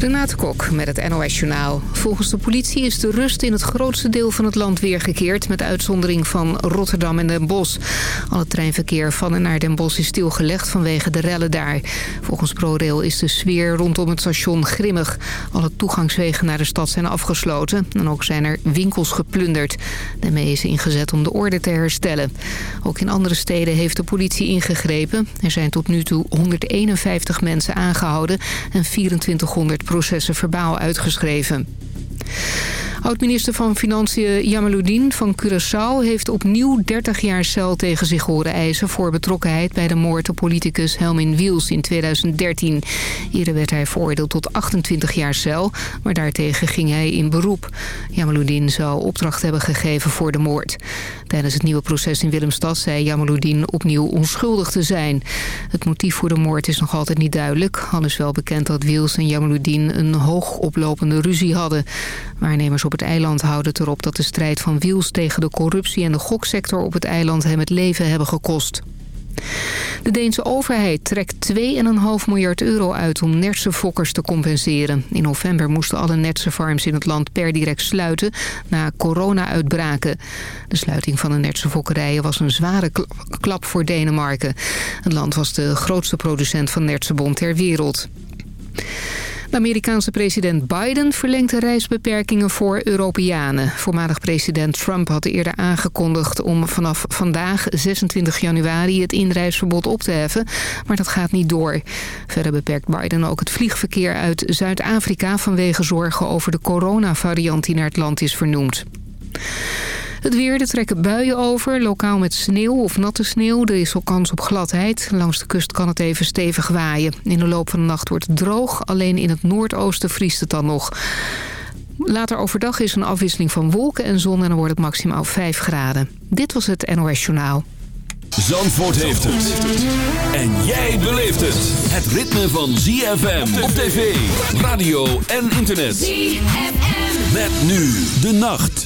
Renate Kok met het NOS Journaal. Volgens de politie is de rust in het grootste deel van het land weergekeerd... met uitzondering van Rotterdam en Den Bosch. Al het treinverkeer van en naar Den Bosch is stilgelegd vanwege de rellen daar. Volgens ProRail is de sfeer rondom het station grimmig. Alle toegangswegen naar de stad zijn afgesloten... en ook zijn er winkels geplunderd. Daarmee is ingezet om de orde te herstellen. Ook in andere steden heeft de politie ingegrepen. Er zijn tot nu toe 151 mensen aangehouden en 2400 processen verbaal uitgeschreven. Oud-minister van Financiën Jamaluddin van Curaçao heeft opnieuw 30 jaar cel tegen zich horen eisen voor betrokkenheid bij de moord op politicus Helmin Wiels in 2013. Eerder werd hij veroordeeld tot 28 jaar cel, maar daartegen ging hij in beroep. Jamaluddin zou opdracht hebben gegeven voor de moord. Tijdens het nieuwe proces in Willemstad zei Jamaluddin opnieuw onschuldig te zijn. Het motief voor de moord is nog altijd niet duidelijk. Al is wel bekend dat Wiels en Jamaluddin een hoogoplopende ruzie hadden. Waarnemers op het eiland houden het erop dat de strijd van Wiels tegen de corruptie en de goksector op het eiland hem het leven hebben gekost. De Deense overheid trekt 2,5 miljard euro uit om nertsenfokkers te compenseren. In november moesten alle nertsenfarms in het land per direct sluiten na corona-uitbraken. De sluiting van de nertsenfokkerijen was een zware klap voor Denemarken. Het land was de grootste producent van nertsenbont ter wereld. De Amerikaanse president Biden verlengt de reisbeperkingen voor Europeanen. Voormalig president Trump had eerder aangekondigd om vanaf vandaag 26 januari het inreisverbod op te heffen. Maar dat gaat niet door. Verder beperkt Biden ook het vliegverkeer uit Zuid-Afrika vanwege zorgen over de coronavariant die naar het land is vernoemd. Het weer, er trekken buien over, lokaal met sneeuw of natte sneeuw. Er is ook kans op gladheid. Langs de kust kan het even stevig waaien. In de loop van de nacht wordt het droog, alleen in het noordoosten vriest het dan nog. Later overdag is een afwisseling van wolken en zon en dan wordt het maximaal 5 graden. Dit was het NOS Journaal. Zandvoort heeft het. En jij beleeft het. Het ritme van ZFM op tv, radio en internet. ZFM. Met nu de nacht.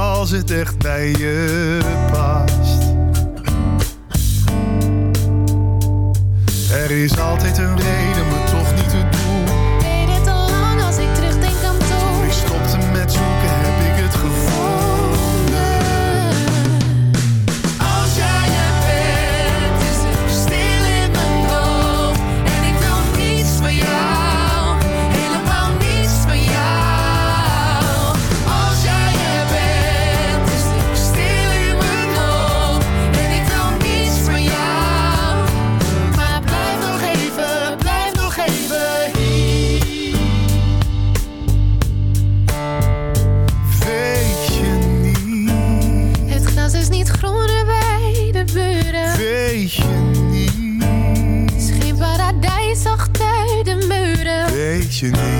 als het echt bij je past. Er is altijd een reden je niet.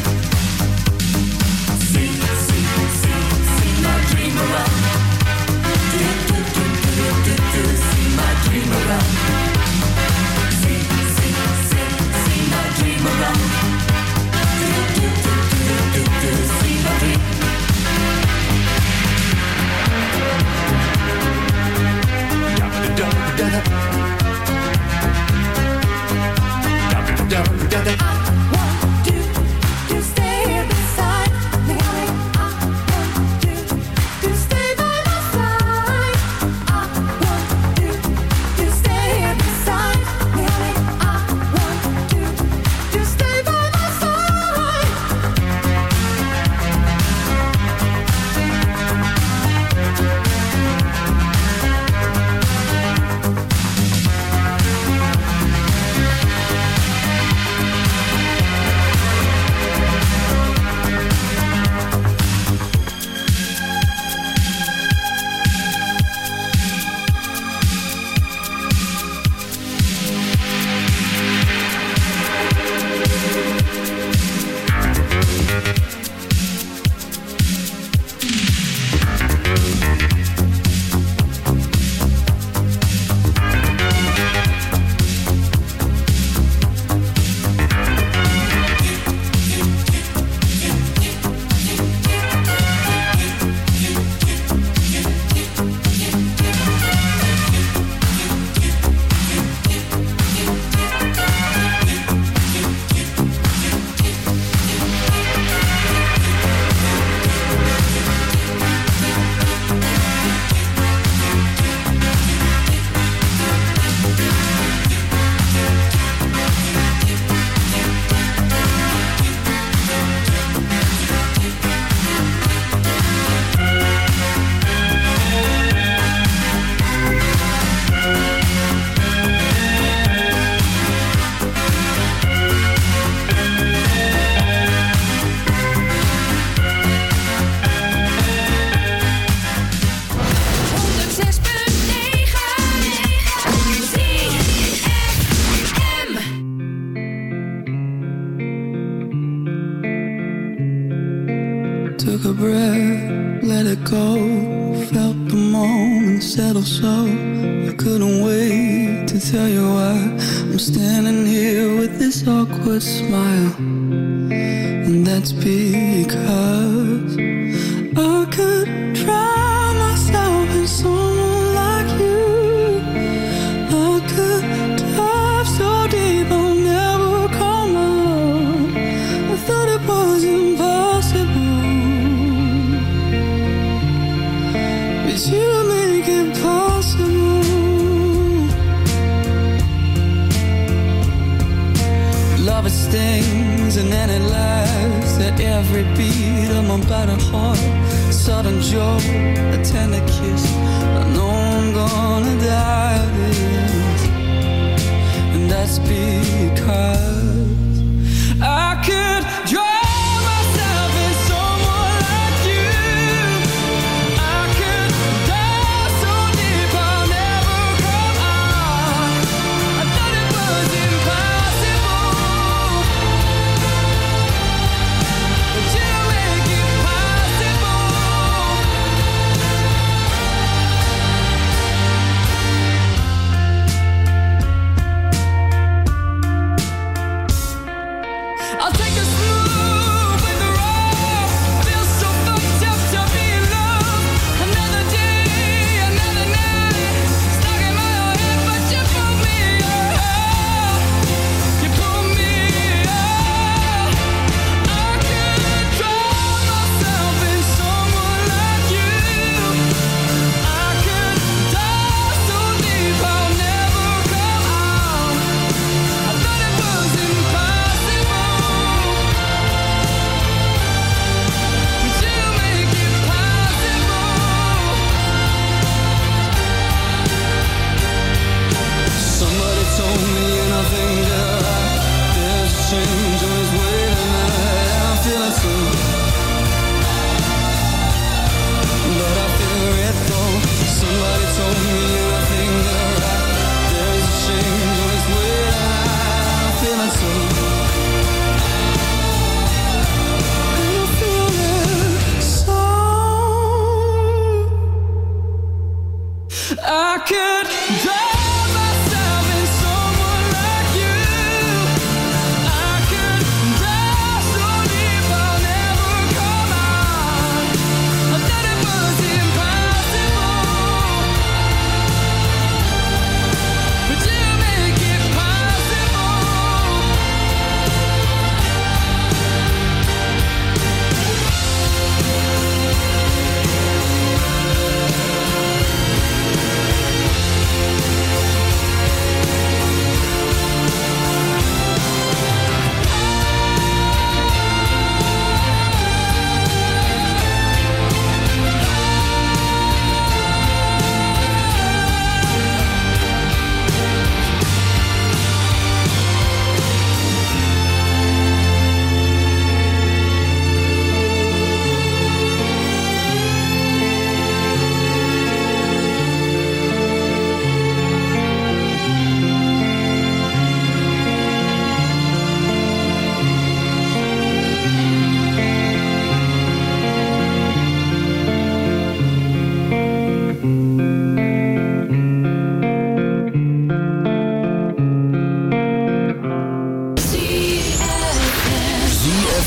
Awkward smile. And that's because every beat of my battered heart. Sudden joy, a tender kiss. I know I'm gonna die this, and that's because I could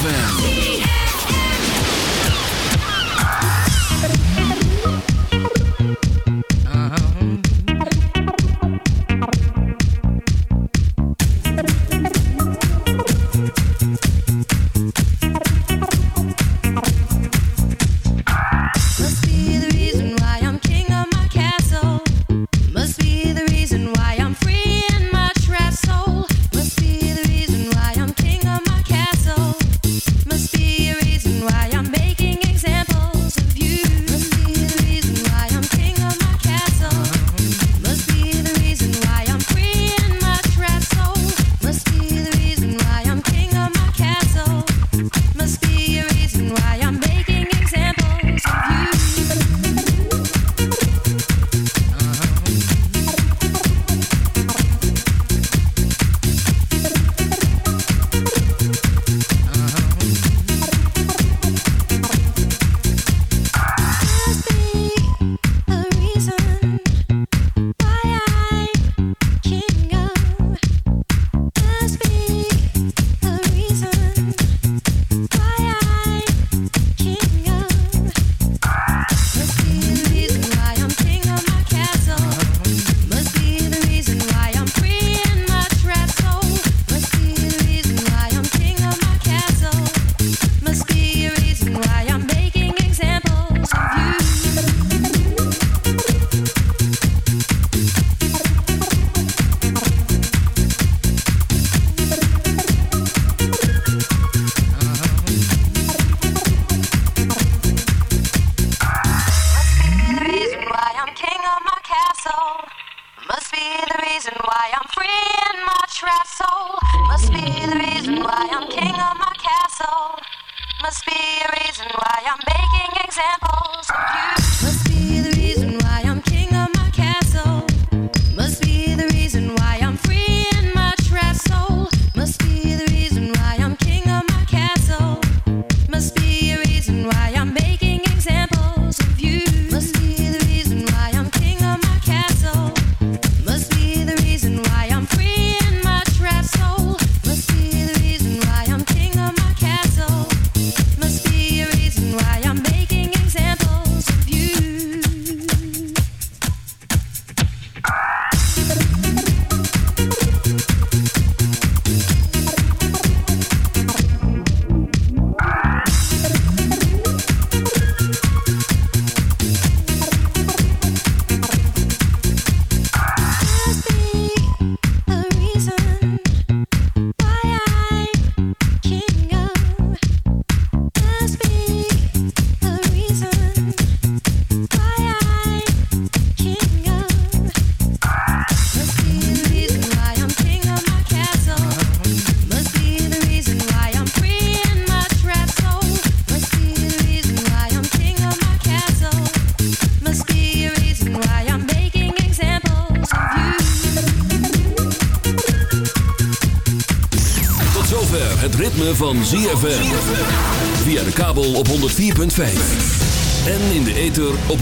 ZFM. reason why I'm free in my trapped soul. Must be the reason why I'm king of my castle. Must be